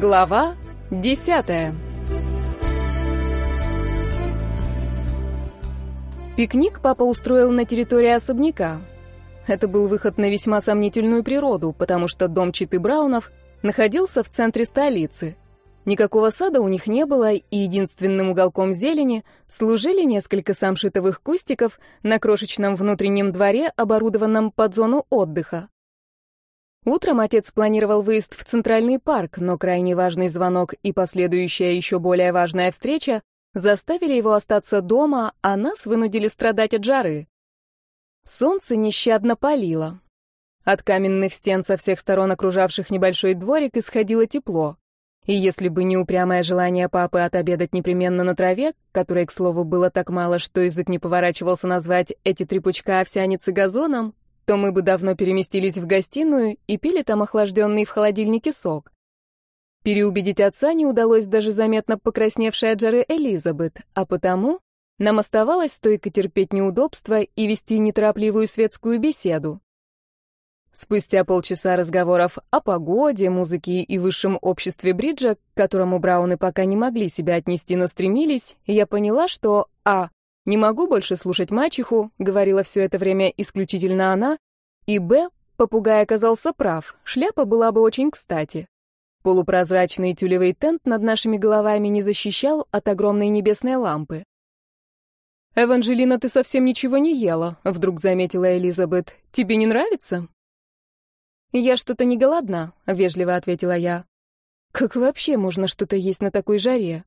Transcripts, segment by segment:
Глава десятая. Пикник папа устроил на территории особняка. Это был выход на весьма сомнительную природу, потому что дом Читы Браунов находился в центре столицы. Никакого сада у них не было, и единственным уголком зелени служили несколько самшитовых кустиков на крошечном внутреннем дворе, оборудованном под зону отдыха. Утром отец планировал выезд в Центральный парк, но крайне важный звонок и последующая еще более важная встреча заставили его остаться дома, а нас вынудили страдать от жары. Солнце нещадно палило. От каменных стен со всех сторон окружавших небольшой дворик исходило тепло. И если бы не упрямое желание папы отобедать непременно на траве, которой, к слову, было так мало, что язык не поворачивался назвать эти три пучка овсяницы газоном, то мы бы давно переместились в гостиную и пили там охлажденный в холодильнике сок. Переубедить отца не удалось даже заметно покрасневшей от жары Элизабет, а потому нам оставалось стойко терпеть неудобства и вести неторопливую светскую беседу. Спустя полчаса разговоров о погоде, музыке и высшем обществе бриджа, к которому Брауны пока не могли себя отнести, но стремились, я поняла, что а. Не могу больше слушать мачеху, говорила все это время исключительно она, и б. Попугай оказался прав, шляпа была бы очень кстати. Полупрозрачный тюлевый тент над нашими головами не защищал от огромной небесной лампы. «Эванжелина, ты совсем ничего не ела», — вдруг заметила Элизабет. «Тебе не нравится?» «Я что-то не голодна», — вежливо ответила я. «Как вообще можно что-то есть на такой жаре?»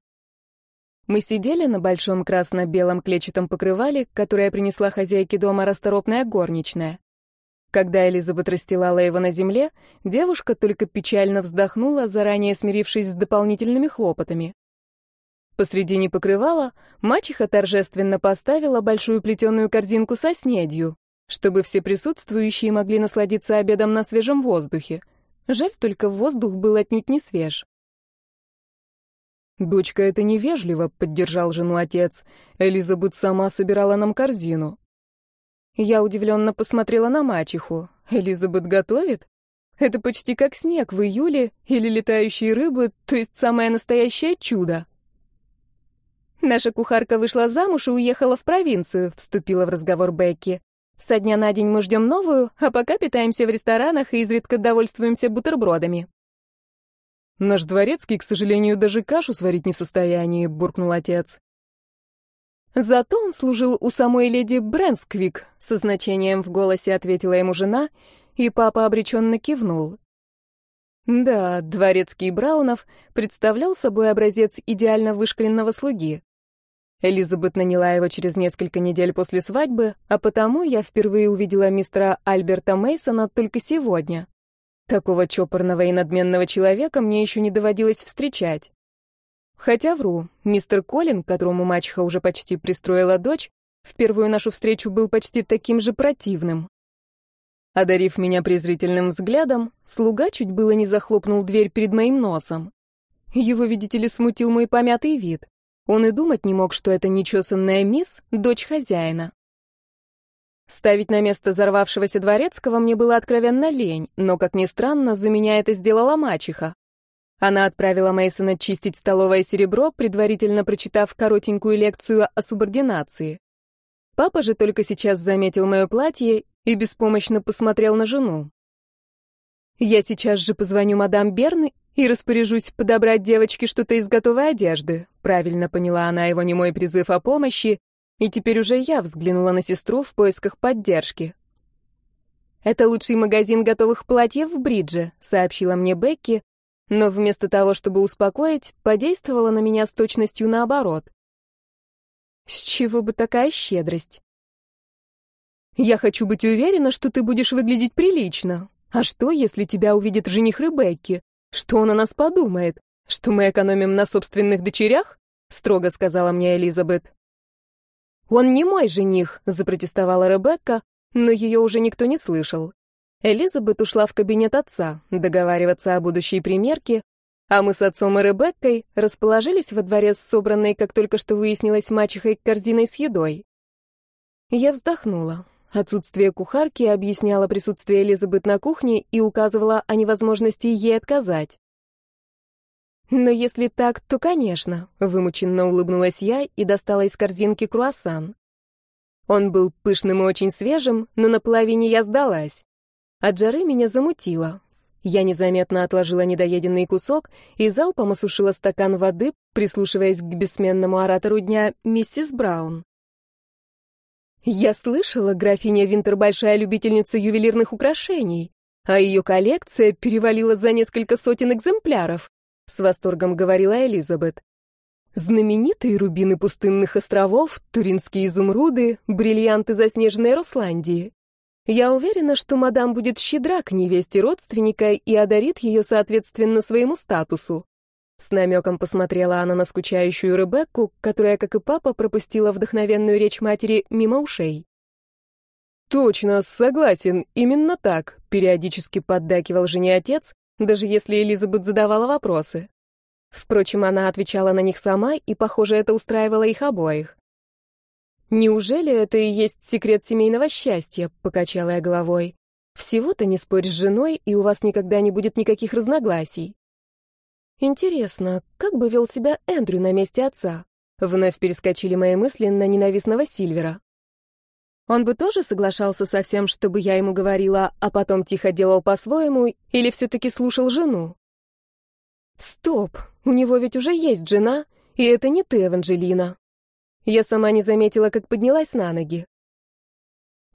Мы сидели на большом красно-белом клетчатом покрывале, которое принесла хозяйке дома расторопная горничная. Когда Элизабет расстилала его на земле, девушка только печально вздохнула, заранее смирившись с дополнительными хлопотами. Посредине покрывала мачеха торжественно поставила большую плетеную корзинку со снедью, чтобы все присутствующие могли насладиться обедом на свежем воздухе. Жаль, только воздух был отнюдь не свеж. «Дочка, это невежливо», — поддержал жену отец. «Элизабет сама собирала нам корзину». Я удивленно посмотрела на мачеху. «Элизабет готовит? Это почти как снег в июле или летающие рыбы, то есть самое настоящее чудо». «Наша кухарка вышла замуж и уехала в провинцию», — вступила в разговор Бекки. «Со дня на день мы ждем новую, а пока питаемся в ресторанах и изредка довольствуемся бутербродами». «Наш дворецкий, к сожалению, даже кашу сварить не в состоянии», — буркнул отец. «Зато он служил у самой леди Брэнсквик», — со значением в голосе ответила ему жена, и папа обреченно кивнул. Да, дворецкий Браунов представлял собой образец идеально вышкаленного слуги. Элизабет наняла его через несколько недель после свадьбы, а потому я впервые увидела мистера Альберта Мейсона только сегодня. Такого чопорного и надменного человека мне еще не доводилось встречать. Хотя вру, мистер Колин, которому мачеха уже почти пристроила дочь, в первую нашу встречу был почти таким же противным. Одарив меня презрительным взглядом, слуга чуть было не захлопнул дверь перед моим носом. Его, видите ли, смутил мой помятый вид. Он и думать не мог, что это нечесанная мисс — дочь хозяина. Ставить на место взорвавшегося дворецкого мне было откровенно лень, но, как ни странно, за меня это сделала мачеха. Она отправила Мейсона чистить столовое серебро, предварительно прочитав коротенькую лекцию о субординации. Папа же только сейчас заметил мое платье и беспомощно посмотрел на жену. «Я сейчас же позвоню мадам Берн и распоряжусь подобрать девочке что-то из готовой одежды», правильно поняла она его немой призыв о помощи и теперь уже я взглянула на сестру в поисках поддержки. «Это лучший магазин готовых платьев в Бридже», — сообщила мне Бекки, но вместо того, чтобы успокоить, подействовала на меня с точностью наоборот. С чего бы такая щедрость? «Я хочу быть уверена, что ты будешь выглядеть прилично. А что, если тебя увидит жених Ребекки? Что он о нас подумает? Что мы экономим на собственных дочерях?» — строго сказала мне Элизабет. «Он не мой жених», — запротестовала Ребекка, но ее уже никто не слышал. Элизабет ушла в кабинет отца договариваться о будущей примерке, а мы с отцом и Ребеккой расположились во дворе с собранной, как только что выяснилось, мачехой корзиной с едой. Я вздохнула. Отсутствие кухарки объясняло присутствие Элизабет на кухне и указывало о невозможности ей отказать. Но если так, то, конечно, вымученно улыбнулась я и достала из корзинки круассан. Он был пышным и очень свежим, но на половине я сдалась. От жары меня замутило. Я незаметно отложила недоеденный кусок и залпом осушила стакан воды, прислушиваясь к бессменному оратору дня миссис Браун. Я слышала, графиня Винтер большая любительница ювелирных украшений, а ее коллекция перевалила за несколько сотен экземпляров, с восторгом говорила Элизабет. Знаменитые рубины пустынных островов, туринские изумруды, бриллианты заснеженной Росландии. Я уверена, что мадам будет щедра к невесте родственника и одарит ее соответственно своему статусу. С намеком посмотрела она на скучающую Ребекку, которая, как и папа, пропустила вдохновенную речь матери мимо ушей. «Точно, согласен, именно так», — периодически поддакивал жене отец, даже если Элизабет задавала вопросы. Впрочем, она отвечала на них сама, и, похоже, это устраивало их обоих. «Неужели это и есть секрет семейного счастья?» — покачала я головой. «Всего-то не спорь с женой, и у вас никогда не будет никаких разногласий». «Интересно, как бы вел себя Эндрю на месте отца?» Вновь перескочили мои мысли на ненавистного Сильвера. Он бы тоже соглашался со всем, чтобы я ему говорила, а потом тихо делал по-своему, или все-таки слушал жену? Стоп, у него ведь уже есть жена, и это не ты, Эванжелина. Я сама не заметила, как поднялась на ноги.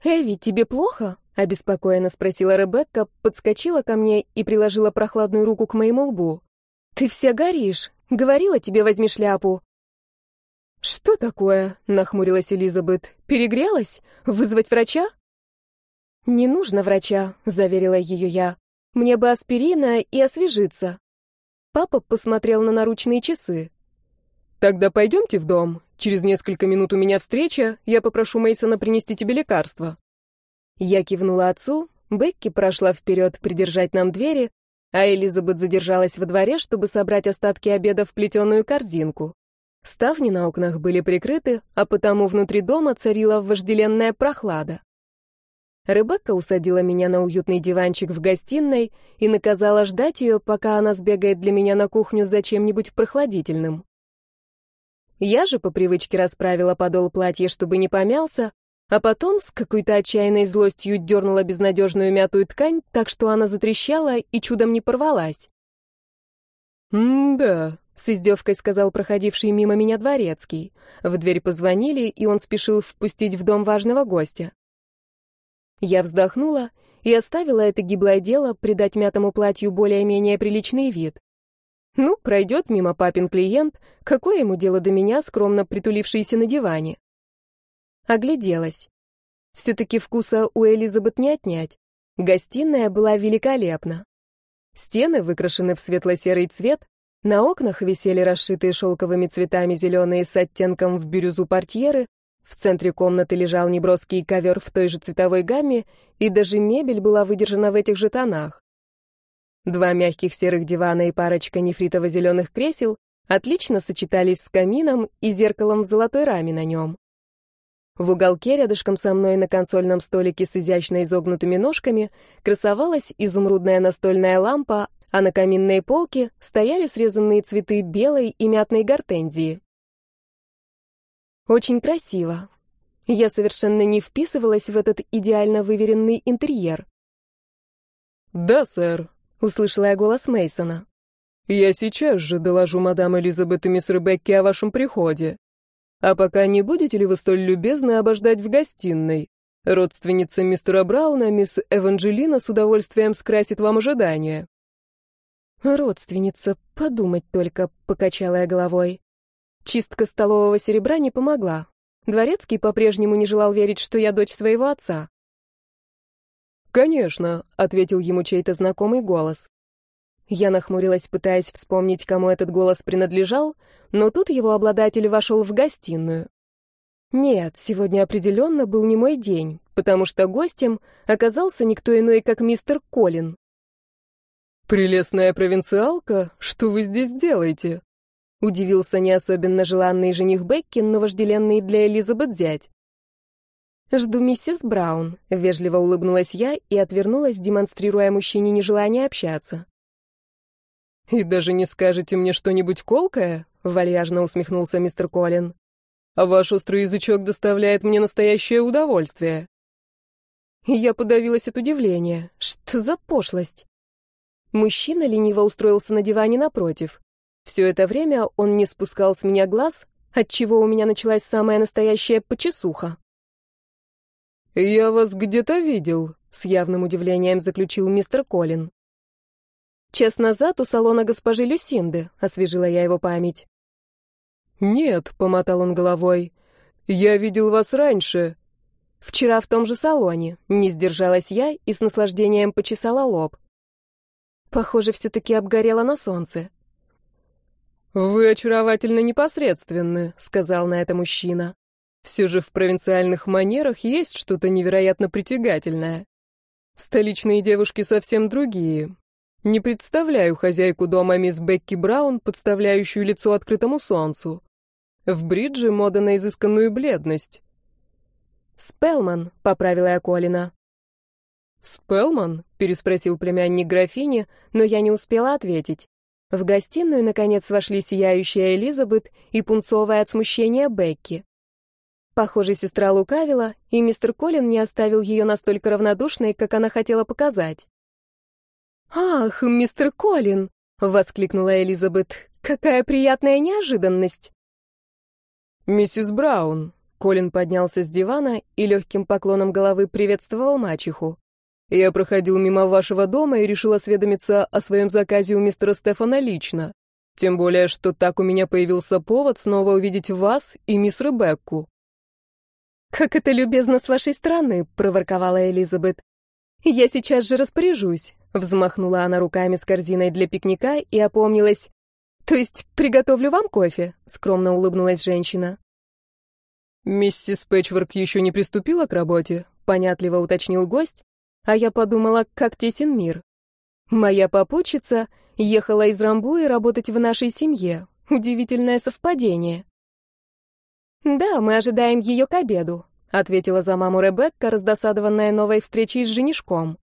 «Эви, тебе плохо?» — обеспокоенно спросила Ребекка, подскочила ко мне и приложила прохладную руку к моему лбу. «Ты вся горишь. Говорила тебе, возьми шляпу». «Что такое?» — нахмурилась Элизабет. «Перегрелась? Вызвать врача?» «Не нужно врача», — заверила ее я. «Мне бы аспирина и освежиться». Папа посмотрел на наручные часы. «Тогда пойдемте в дом. Через несколько минут у меня встреча. Я попрошу Мейсона принести тебе лекарство». Я кивнула отцу. Бекки прошла вперед придержать нам двери, а Элизабет задержалась во дворе, чтобы собрать остатки обеда в плетеную корзинку. Ставни на окнах были прикрыты, а потому внутри дома царила вожделенная прохлада. Ребекка усадила меня на уютный диванчик в гостиной и наказала ждать ее, пока она сбегает для меня на кухню за чем-нибудь прохладительным. Я же по привычке расправила подол платья, чтобы не помялся, а потом с какой-то отчаянной злостью дернула безнадежную мятую ткань, так что она затрещала и чудом не порвалась. «М-да», — с издевкой сказал проходивший мимо меня дворецкий. В дверь позвонили, и он спешил впустить в дом важного гостя. Я вздохнула и оставила это гиблое дело придать мятому платью более-менее приличный вид. Ну, пройдет мимо папин клиент, какое ему дело до меня, скромно притулившийся на диване? Огляделась. Все-таки вкуса у Элизабет не отнять. Гостиная была великолепна. Стены выкрашены в светло-серый цвет, на окнах висели расшитые шелковыми цветами зеленые с оттенком в бирюзу портьеры, в центре комнаты лежал неброский ковер в той же цветовой гамме, и даже мебель была выдержана в этих же тонах. Два мягких серых дивана и парочка нефритово-зеленых кресел отлично сочетались с камином и зеркалом в золотой раме на нем. В уголке рядышком со мной на консольном столике с изящно изогнутыми ножками красовалась изумрудная настольная лампа, а на каминной полке стояли срезанные цветы белой и мятной гортензии. Очень красиво. Я совершенно не вписывалась в этот идеально выверенный интерьер. «Да, сэр», — услышала я голос Мейсона. «Я сейчас же доложу мадам Элизабет и мисс Ребекки о вашем приходе. А пока не будете ли вы столь любезны обождать в гостиной? Родственница мистера Брауна, мисс Эванжелина, с удовольствием скрасит вам ожидания». «Родственница, подумать только», — покачала я головой. Чистка столового серебра не помогла. Дворецкий по-прежнему не желал верить, что я дочь своего отца. «Конечно», — ответил ему чей-то знакомый голос. Я нахмурилась, пытаясь вспомнить, кому этот голос принадлежал, но тут его обладатель вошел в гостиную. Нет, сегодня определенно был не мой день, потому что гостем оказался никто иной, как мистер Колин. «Прелестная провинциалка, что вы здесь делаете?» Удивился не особенно желанный жених Бекки, но вожделенный для Элизабет зять. «Жду миссис Браун», — вежливо улыбнулась я и отвернулась, демонстрируя мужчине нежелание общаться. «И даже не скажете мне что-нибудь колкое?» — вальяжно усмехнулся мистер Колин. «А ваш острый язычок доставляет мне настоящее удовольствие». Я подавилась от удивления. Что за пошлость? Мужчина лениво устроился на диване напротив. Все это время он не спускал с меня глаз, отчего у меня началась самая настоящая почесуха. «Я вас где-то видел», — с явным удивлением заключил мистер Колин. «Час назад у салона госпожи Люсинды», — освежила я его память. «Нет», — помотал он головой, — «я видел вас раньше». «Вчера в том же салоне», — не сдержалась я и с наслаждением почесала лоб. Похоже, все-таки обгорела на солнце. «Вы очаровательно непосредственны», — сказал на это мужчина. «Все же в провинциальных манерах есть что-то невероятно притягательное. Столичные девушки совсем другие. Не представляю хозяйку дома мисс Бекки Браун, подставляющую лицо открытому солнцу. В бридже мода на изысканную бледность». «Спелман», — поправила я Колина. «Спелман?» — переспросил племянник графини, но я не успела ответить. В гостиную, наконец, вошли сияющая Элизабет и пунцовая от смущения Бекки. Похоже, сестра лукавила, и мистер Колин не оставил ее настолько равнодушной, как она хотела показать. «Ах, мистер Колин!» — воскликнула Элизабет. «Какая приятная неожиданность!» «Миссис Браун!» — Колин поднялся с дивана и легким поклоном головы приветствовал мачеху. Я проходил мимо вашего дома и решил осведомиться о своем заказе у мистера Стефана лично. Тем более, что так у меня появился повод снова увидеть вас и мисс Ребекку». «Как это любезно с вашей стороны», — проворковала Элизабет. «Я сейчас же распоряжусь», — взмахнула она руками с корзиной для пикника и опомнилась. «То есть приготовлю вам кофе?» — скромно улыбнулась женщина. «Миссис Пэтчворк еще не приступила к работе?» — понятливо уточнил гость, а я подумала, как тесен мир. Моя попутчица ехала из Рамбуи работать в нашей семье. Удивительное совпадение. «Да, мы ожидаем ее к обеду», — ответила за маму Ребекка, раздосадованная новой встречей с женишком.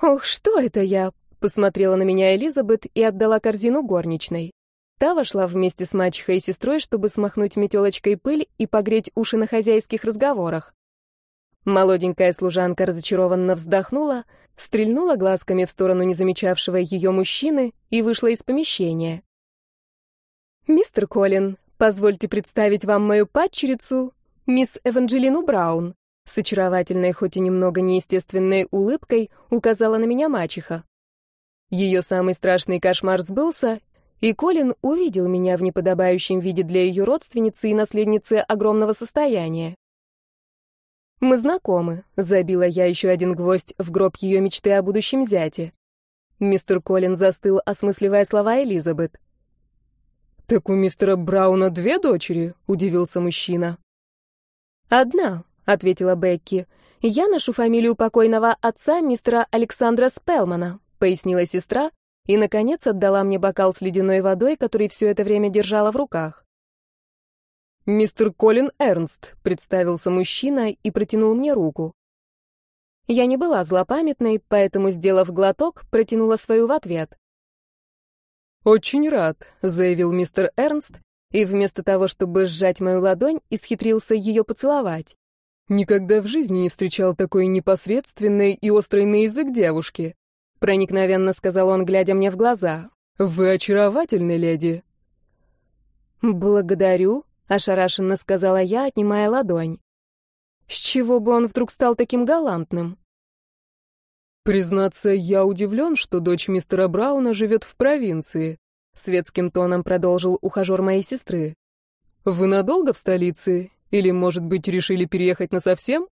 «Ох, что это я?» — посмотрела на меня Элизабет и отдала корзину горничной. Та вошла вместе с мачехой и сестрой, чтобы смахнуть метелочкой пыль и погреть уши на хозяйских разговорах. Молоденькая служанка разочарованно вздохнула, стрельнула глазками в сторону незамечавшего ее мужчины и вышла из помещения. «Мистер Колин, позвольте представить вам мою падчерицу, мисс Эванджелину Браун», с очаровательной, хоть и немного неестественной улыбкой указала на меня мачеха. Ее самый страшный кошмар сбылся, и Колин увидел меня в неподобающем виде для ее родственницы и наследницы огромного состояния. «Мы знакомы», — забила я еще один гвоздь в гроб ее мечты о будущем зяте. Мистер Коллин застыл, осмысливая слова Элизабет. «Так у мистера Брауна две дочери?» — удивился мужчина. «Одна», — ответила Бекки. «Я ношу фамилию покойного отца мистера Александра Спелмана», — пояснила сестра и, наконец, отдала мне бокал с ледяной водой, который все это время держала в руках. «Мистер Колин Эрнст», — представился мужчина и протянул мне руку. Я не была злопамятной, поэтому, сделав глоток, протянула свою в ответ. «Очень рад», — заявил мистер Эрнст, и вместо того, чтобы сжать мою ладонь, исхитрился ее поцеловать. «Никогда в жизни не встречал такой непосредственной и острой на язык девушки», — проникновенно сказал он, глядя мне в глаза. «Вы очаровательны, леди». «Благодарю», — ошарашенно сказала я, отнимая ладонь. «С чего бы он вдруг стал таким галантным?» «Признаться, я удивлен, что дочь мистера Брауна живет в провинции», — светским тоном продолжил ухажер моей сестры. «Вы надолго в столице? Или, может быть, решили переехать насовсем?»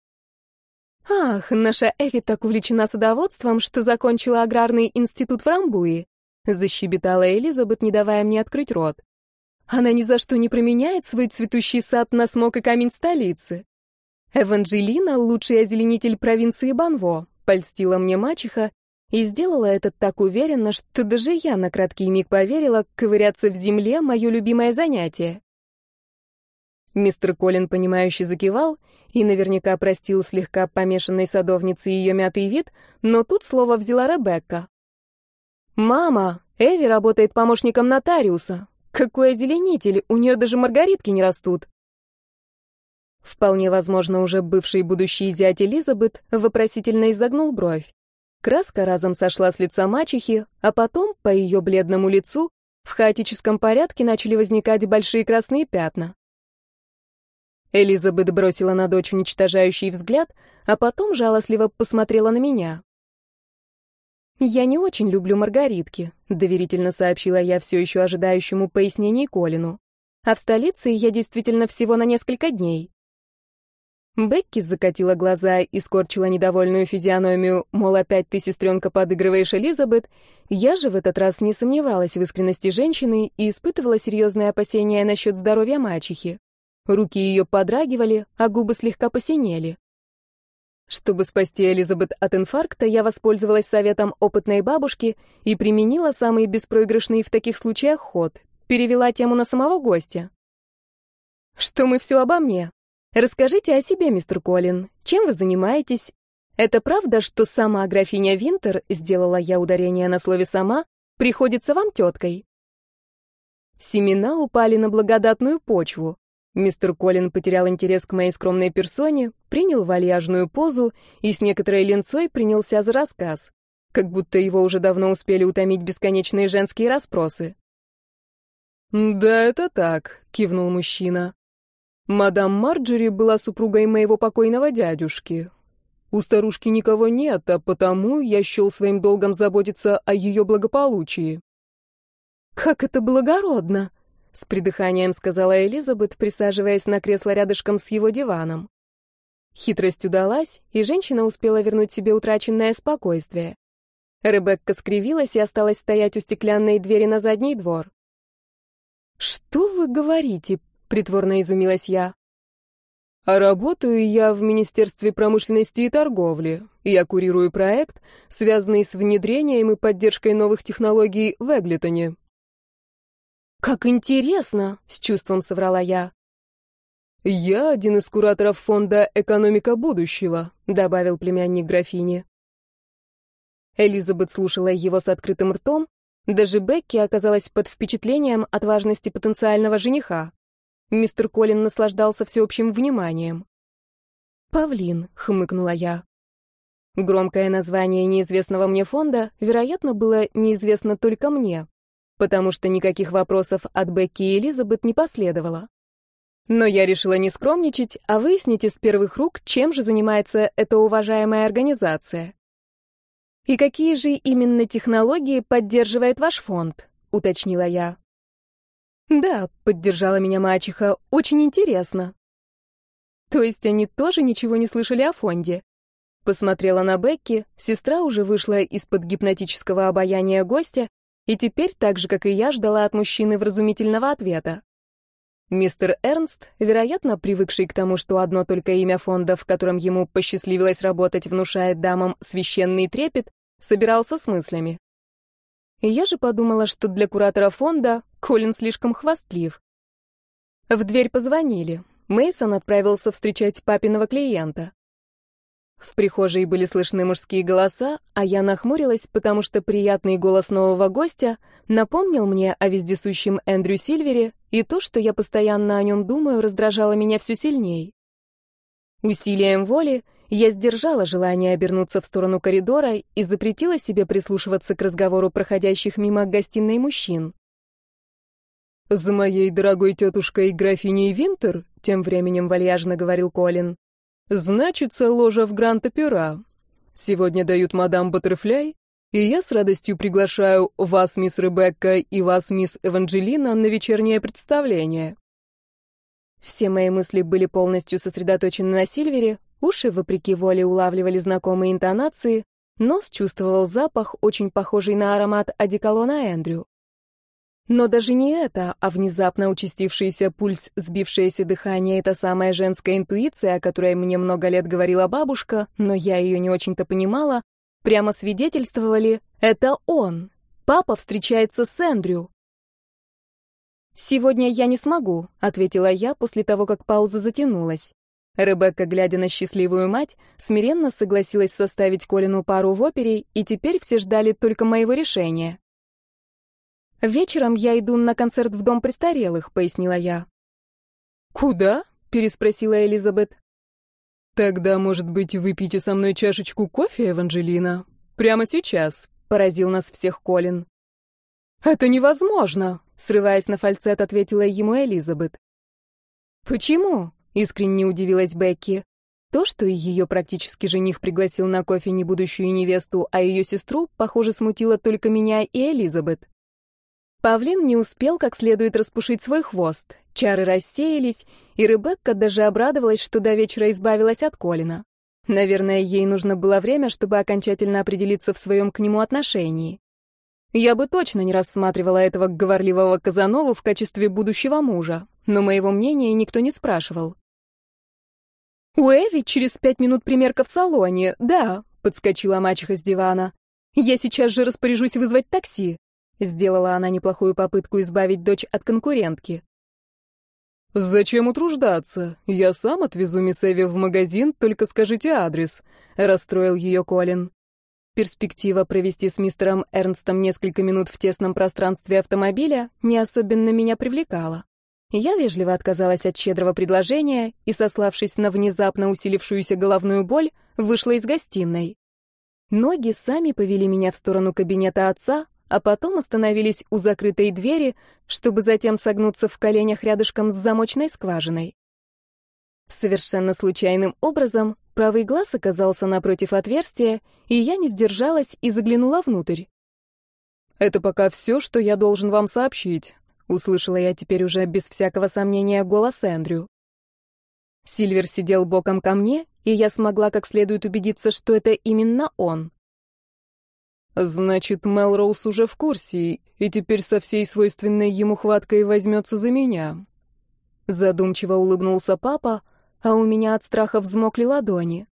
«Ах, наша Эфи так увлечена садоводством, что закончила аграрный институт в Рамбуи», — защебетала Элизабет, не давая мне открыть рот. Она ни за что не променяет свой цветущий сад на смог и камень столицы. Эванжелина — лучший озеленитель провинции Банво, польстила мне мачеха и сделала это так уверенно, что даже я на краткий миг поверила, ковыряться в земле — мое любимое занятие. Мистер Колин, понимающе закивал и наверняка простил слегка помешанной садовнице ее мятый вид, но тут слово взяла Ребекка. «Мама, Эви работает помощником нотариуса. Какой озеленитель, у нее даже маргаритки не растут». Вполне возможно, уже бывший будущий зять Элизабет вопросительно изогнул бровь. Краска разом сошла с лица мачехи, а потом по ее бледному лицу в хаотическом порядке начали возникать большие красные пятна. Элизабет бросила на дочь уничтожающий взгляд, а потом жалостливо посмотрела на меня. «Я не очень люблю маргаритки», — доверительно сообщила я все еще ожидающему пояснений Колину. «А в столице я действительно всего на несколько дней». Бекки закатила глаза и скорчила недовольную физиономию, мол, опять ты, сестренка, подыгрываешь Элизабет. Я же в этот раз не сомневалась в искренности женщины и испытывала серьезные опасения насчет здоровья мачехи. Руки ее подрагивали, а губы слегка посинели. Чтобы спасти Элизабет от инфаркта, я воспользовалась советом опытной бабушки и применила самый беспроигрышный в таких случаях ход. Перевела тему на самого гостя. «Что мы все обо мне?» Расскажите о себе, мистер Колин. Чем вы занимаетесь? Это правда, что сама графиня Винтер, сделала я ударение на слове «сама», приходится вам теткой? Семена упали на благодатную почву. Мистер Колин потерял интерес к моей скромной персоне, принял вальяжную позу и с некоторой ленцой принялся за рассказ, как будто его уже давно успели утомить бесконечные женские расспросы. «Да, это так», — кивнул мужчина. Мадам Марджери была супругой моего покойного дядюшки. У старушки никого нет, а потому я счел своим долгом заботиться о ее благополучии. «Как это благородно!» — с придыханием сказала Элизабет, присаживаясь на кресло рядышком с его диваном. Хитрость удалась, и женщина успела вернуть себе утраченное спокойствие. Ребекка скривилась и осталась стоять у стеклянной двери на задний двор. «Что вы говорите?» — притворно изумилась я. А работаю я в Министерстве промышленности и торговли. Я курирую проект, связанный с внедрением и поддержкой новых технологий в Эглитоне. «Как интересно!» — с чувством соврала я. «Я один из кураторов фонда «Экономика будущего», — добавил племянник графини. Элизабет слушала его с открытым ртом. Даже Бекки оказалась под впечатлением от важности потенциального жениха. Мистер Колин наслаждался всеобщим вниманием. «Павлин», — хмыкнула я. Громкое название неизвестного мне фонда, вероятно, было неизвестно только мне, потому что никаких вопросов от Бекки и Элизабет не последовало. Но я решила не скромничать, а выяснить из первых рук, чем же занимается эта уважаемая организация. «И какие же именно технологии поддерживает ваш фонд?» — уточнила я. «Да», — поддержала меня мачеха, — «очень интересно». То есть они тоже ничего не слышали о фонде? Посмотрела на Бекки, сестра уже вышла из-под гипнотического обаяния гостя и теперь, так же, как и я, ждала от мужчины вразумительного ответа. Мистер Эрнст, вероятно, привыкший к тому, что одно только имя фонда, в котором ему посчастливилось работать, внушает дамам священный трепет, собирался с мыслями. И я же подумала, что для куратора фонда Колин слишком хвастлив. В дверь позвонили. Мейсон отправился встречать папиного клиента. В прихожей были слышны мужские голоса, а я нахмурилась, потому что приятный голос нового гостя напомнил мне о вездесущем Эндрю Сильвере, и то, что я постоянно о нем думаю, раздражало меня все сильней. Усилием воли я сдержала желание обернуться в сторону коридора и запретила себе прислушиваться к разговору проходящих мимо гостиной мужчин. «За моей дорогой тетушкой графиней Винтер», — тем временем вальяжно говорил Колин, — «значится ложа в Гранд-Опера. Сегодня дают мадам Баттерфляй, и я с радостью приглашаю вас, мисс Ребекка, и вас, мисс Эванжелина, на вечернее представление». Все мои мысли были полностью сосредоточены на Сильвере, Уши, вопреки воле, улавливали знакомые интонации, нос чувствовал запах, очень похожий на аромат одеколона Эндрю. Но даже не это, а внезапно участившийся пульс, сбившееся дыхание — это самая женская интуиция, о которой мне много лет говорила бабушка, но я ее не очень-то понимала, прямо свидетельствовали «это он». Папа встречается с Эндрю. «Сегодня я не смогу», — ответила я после того, как пауза затянулась. Ребекка, глядя на счастливую мать, смиренно согласилась составить Колину пару в опере, и теперь все ждали только моего решения. «Вечером я иду на концерт в дом престарелых», — пояснила я. «Куда?» — переспросила Элизабет. «Тогда, может быть, выпьете со мной чашечку кофе, Эванжелина? Прямо сейчас», — поразил нас всех Колин. «Это невозможно!» — срываясь на фальцет, ответила ему Элизабет. «Почему?» — искренне удивилась Бекки. То, что ее практически жених пригласил на кофе не будущую невесту, а ее сестру, похоже, смутило только меня и Элизабет. Павлин не успел как следует распушить свой хвост. Чары рассеялись, и Ребекка даже обрадовалась, что до вечера избавилась от Колина. Наверное, ей нужно было время, чтобы окончательно определиться в своем к нему отношении. Я бы точно не рассматривала этого говорливого Казанову в качестве будущего мужа, но моего мнения никто не спрашивал. «У Эви через пять минут примерка в салоне, да», — подскочила мачеха с дивана. «Я сейчас же распоряжусь вызвать такси». Сделала она неплохую попытку избавить дочь от конкурентки. «Зачем утруждаться? Я сам отвезу мисс Эви в магазин, только скажите адрес», — расстроил ее Колин. Перспектива провести с мистером Эрнстом несколько минут в тесном пространстве автомобиля не особенно меня привлекала. Я вежливо отказалась от щедрого предложения и, сославшись на внезапно усилившуюся головную боль, вышла из гостиной. Ноги сами повели меня в сторону кабинета отца, а потом остановились у закрытой двери, чтобы затем согнуться в коленях рядышком с замочной скважиной. Совершенно случайным образом правый глаз оказался напротив отверстия, и я не сдержалась и заглянула внутрь. «Это пока все, что я должен вам сообщить. Услышала я теперь уже без всякого сомнения голос Эндрю. Сильвер сидел боком ко мне, и я смогла как следует убедиться, что это именно он. «Значит, Мелроуз уже в курсе, и теперь со всей свойственной ему хваткой возьмется за меня». Задумчиво улыбнулся папа, а у меня от страха взмокли ладони.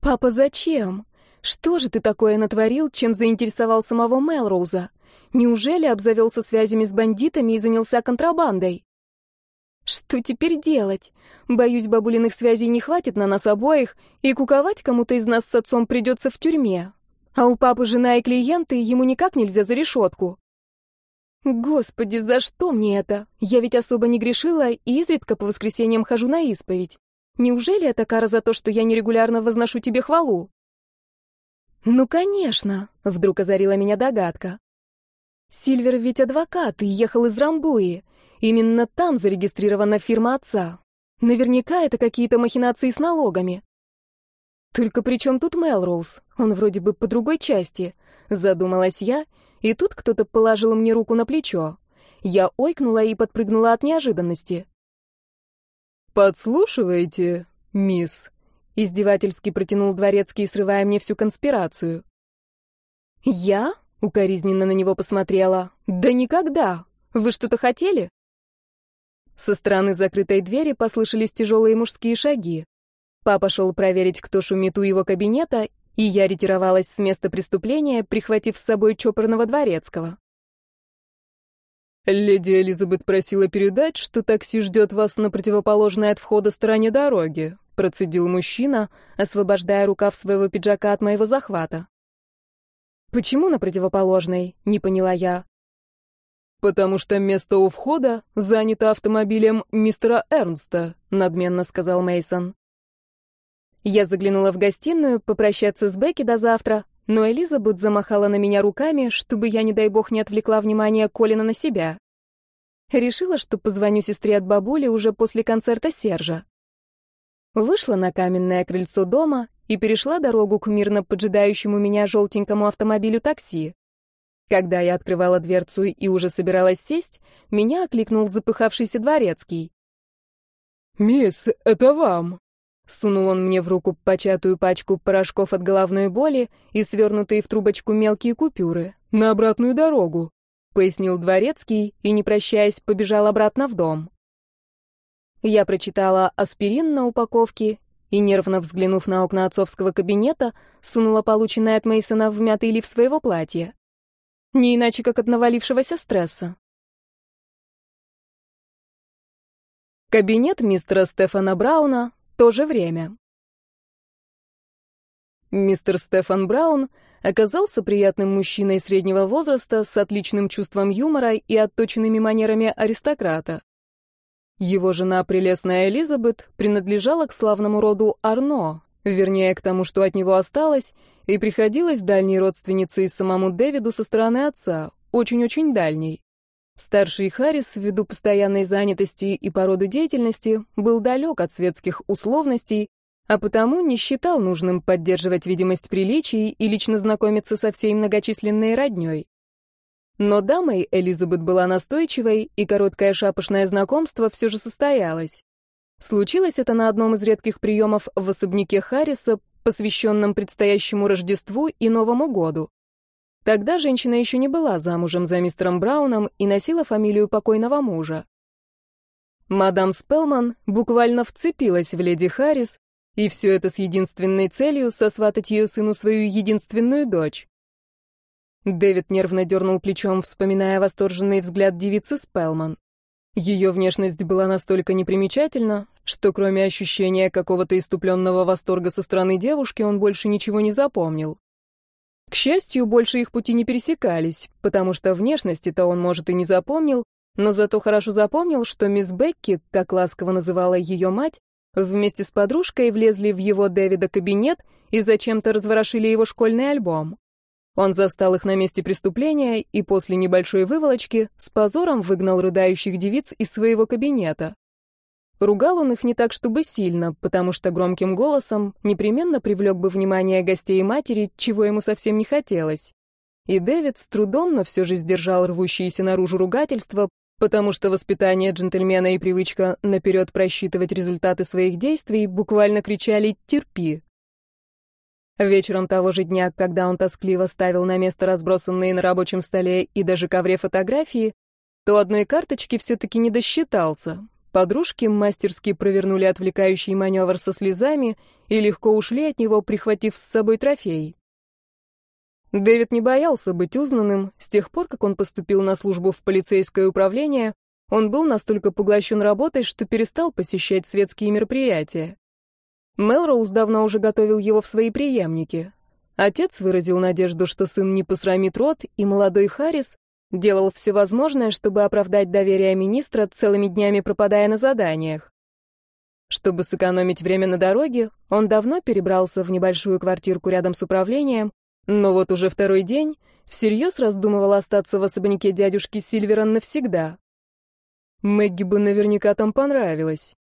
«Папа, зачем? Что же ты такое натворил, чем заинтересовал самого Мелроуза? Неужели обзавелся связями с бандитами и занялся контрабандой? Что теперь делать? Боюсь, бабулиных связей не хватит на нас обоих, и куковать кому-то из нас с отцом придется в тюрьме. А у папы жена и клиенты, ему никак нельзя за решетку. Господи, за что мне это? Я ведь особо не грешила и изредка по воскресеньям хожу на исповедь. Неужели это кара за то, что я нерегулярно возношу тебе хвалу? Ну, конечно, вдруг озарила меня догадка. Сильвер ведь адвокат и ехал из Рамбуи. Именно там зарегистрирована фирма отца. Наверняка это какие-то махинации с налогами. Только при чем тут Мелроуз? Он вроде бы по другой части. Задумалась я, и тут кто-то положил мне руку на плечо. Я ойкнула и подпрыгнула от неожиданности. «Подслушиваете, мисс?» Издевательски протянул дворецкий, срывая мне всю конспирацию. «Я?» Укоризненно на него посмотрела. «Да никогда! Вы что-то хотели?» Со стороны закрытой двери послышались тяжелые мужские шаги. Папа шел проверить, кто шумит у его кабинета, и я ретировалась с места преступления, прихватив с собой чопорного дворецкого. «Леди Элизабет просила передать, что такси ждет вас на противоположной от входа стороне дороги», процедил мужчина, освобождая рукав своего пиджака от моего захвата. «Почему на противоположной?» — не поняла я. «Потому что место у входа занято автомобилем мистера Эрнста», — надменно сказал Мейсон. Я заглянула в гостиную попрощаться с Бекки до завтра, но Элизабет замахала на меня руками, чтобы я, не дай бог, не отвлекла внимание Колина на себя. Решила, что позвоню сестре от бабули уже после концерта Сержа. Вышла на каменное крыльцо дома и перешла дорогу к мирно поджидающему меня желтенькому автомобилю такси. Когда я открывала дверцу и уже собиралась сесть, меня окликнул запыхавшийся дворецкий. «Мисс, это вам!» Сунул он мне в руку початую пачку порошков от головной боли и свернутые в трубочку мелкие купюры. «На обратную дорогу», — пояснил дворецкий и, не прощаясь, побежал обратно в дом. Я прочитала аспирин на упаковке и, нервно взглянув на окна отцовского кабинета, сунула полученное от Мейсона в мятый лиф своего платья. Не иначе, как от навалившегося стресса. Кабинет мистера Стефана Брауна, то же время. Мистер Стефан Браун оказался приятным мужчиной среднего возраста с отличным чувством юмора и отточенными манерами аристократа. Его жена, прелестная Элизабет, принадлежала к славному роду Арно, вернее, к тому, что от него осталось, и приходилась дальней родственницей самому Дэвиду со стороны отца, очень-очень дальней. Старший Харрис, ввиду постоянной занятости и по роду деятельности, был далек от светских условностей, а потому не считал нужным поддерживать видимость приличий и лично знакомиться со всей многочисленной роднёй. Но дамой Элизабет была настойчивой, и короткое шапошное знакомство все же состоялось. Случилось это на одном из редких приемов в особняке Харриса, посвященном предстоящему Рождеству и Новому году. Тогда женщина еще не была замужем за мистером Брауном и носила фамилию покойного мужа. Мадам Спелман буквально вцепилась в леди Харрис, и все это с единственной целью сосватать ее сыну свою единственную дочь. Дэвид нервно дернул плечом, вспоминая восторженный взгляд девицы Спелман. Ее внешность была настолько непримечательна, что кроме ощущения какого-то иступленного восторга со стороны девушки, он больше ничего не запомнил. К счастью, больше их пути не пересекались, потому что внешности-то он, может, и не запомнил, но зато хорошо запомнил, что мисс Бекки, как ласково называла ее мать, вместе с подружкой влезли в его Дэвида кабинет и зачем-то разворошили его школьный альбом. Он застал их на месте преступления и после небольшой выволочки с позором выгнал рыдающих девиц из своего кабинета. Ругал он их не так, чтобы сильно, потому что громким голосом непременно привлек бы внимание гостей и матери, чего ему совсем не хотелось. И Дэвид с трудом, но все же сдержал рвущиеся наружу ругательства, потому что воспитание джентльмена и привычка наперед просчитывать результаты своих действий буквально кричали «терпи». Вечером того же дня, когда он тоскливо ставил на место разбросанные на рабочем столе и даже ковре фотографии, то одной карточки все-таки не досчитался. Подружки мастерски провернули отвлекающий маневр со слезами и легко ушли от него, прихватив с собой трофей. Дэвид не боялся быть узнанным. С тех пор, как он поступил на службу в полицейское управление, он был настолько поглощен работой, что перестал посещать светские мероприятия. Мелроуз давно уже готовил его в свои преемники. Отец выразил надежду, что сын не посрамит рот, и молодой Харрис делал все возможное, чтобы оправдать доверие министра, целыми днями пропадая на заданиях. Чтобы сэкономить время на дороге, он давно перебрался в небольшую квартирку рядом с управлением, но вот уже второй день всерьез раздумывал остаться в особняке дядюшки Сильвера навсегда. Мэгги бы наверняка там понравилось.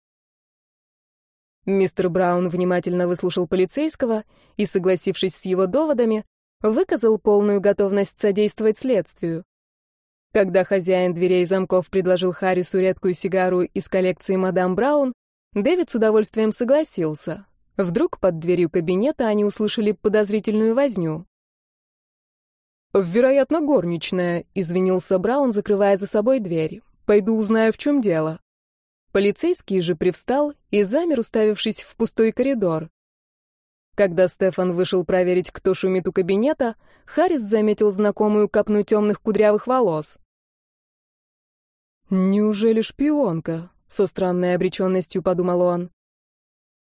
Мистер Браун внимательно выслушал полицейского и, согласившись с его доводами, выказал полную готовность содействовать следствию. Когда хозяин дверей замков предложил Харрису редкую сигару из коллекции мадам Браун, Дэвид с удовольствием согласился. Вдруг под дверью кабинета они услышали подозрительную возню. «Вероятно, горничная», — извинился Браун, закрывая за собой дверь. «Пойду узнаю, в чем дело». Полицейский же привстал и замер, уставившись в пустой коридор. Когда Стефан вышел проверить, кто шумит у кабинета, Харрис заметил знакомую копну темных кудрявых волос. «Неужели шпионка?» — со странной обреченностью подумал он.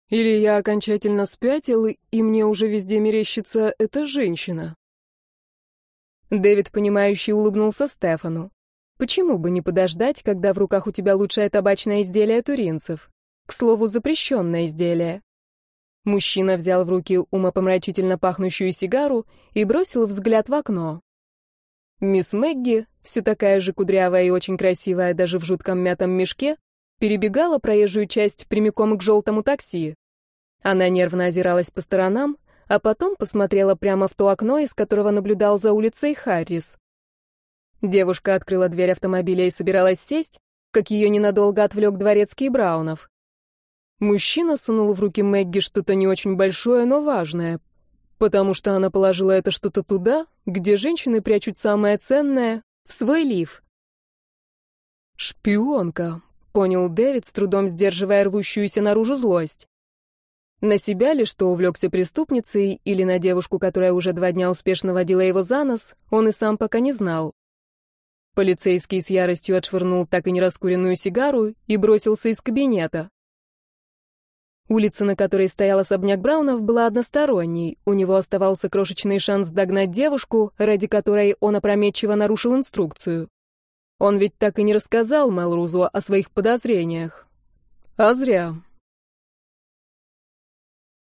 «Или я окончательно спятил, и мне уже везде мерещится эта женщина?» Дэвид, понимающий, улыбнулся Стефану. Почему бы не подождать, когда в руках у тебя лучшее табачное изделие туринцев? К слову, запрещенное изделие. Мужчина взял в руки умопомрачительно пахнущую сигару и бросил взгляд в окно. Мисс Мэгги, все такая же кудрявая и очень красивая даже в жутком мятом мешке, перебегала проезжую часть прямиком к желтому такси. Она нервно озиралась по сторонам, а потом посмотрела прямо в то окно, из которого наблюдал за улицей Харрис. Девушка открыла дверь автомобиля и собиралась сесть, как ее ненадолго отвлек дворецкий Браунов. Мужчина сунул в руки Мэгги что-то не очень большое, но важное, потому что она положила это что-то туда, где женщины прячут самое ценное, в свой лиф. «Шпионка», — понял Дэвид, с трудом сдерживая рвущуюся наружу злость. На себя ли, что увлекся преступницей, или на девушку, которая уже два дня успешно водила его за нос, он и сам пока не знал. Полицейский с яростью отшвырнул так и не раскуренную сигару и бросился из кабинета. Улица, на которой стоял особняк Браунов, была односторонней. У него оставался крошечный шанс догнать девушку, ради которой он опрометчиво нарушил инструкцию. Он ведь так и не рассказал Мелрузу о своих подозрениях. А зря.